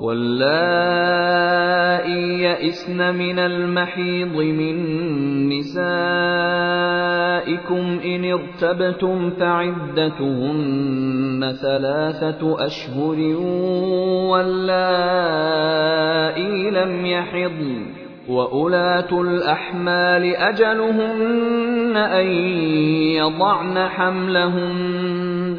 واللائي يئسن من المحيض من نسائكم إن ارتبتم فعدتهن ثلاثة أشهر واللائي لم يحضن وأولاة الأحمال أجلهن أن يضعن حملهن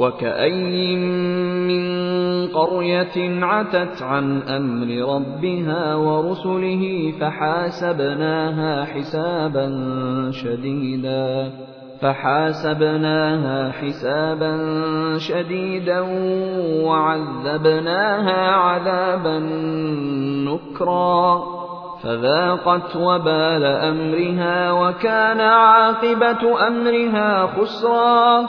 وكأي من قرية عتت عن أمر ربها ورسله فحاسبناها حسابا شديدا فحاسبناها حسابا شديدا وعذبناها عذابا نكرا فذاقت وبال أمرها وكان عاقبة أمرها خسرا